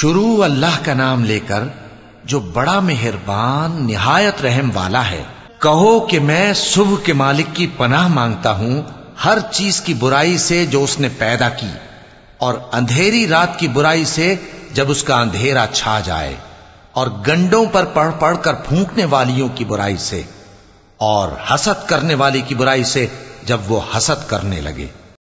शुरू अल्लाह का नाम लेकर, जो बड़ा मेहरबान, निहायत रहम वाला है, कहो कि मैं सुबह के मालिक की पनाह माँगता हूँ, हर चीज़ की बुराई से जो उसने पैदा की, और अंधेरी रात की बुराई से जब उसका अंधेरा छा जाए, और गंडों पर पढ़ पढ़कर फूंकने वालियों की बुराई से, और हसद करने वाली की बुराई से जब वो हसद करने लगे।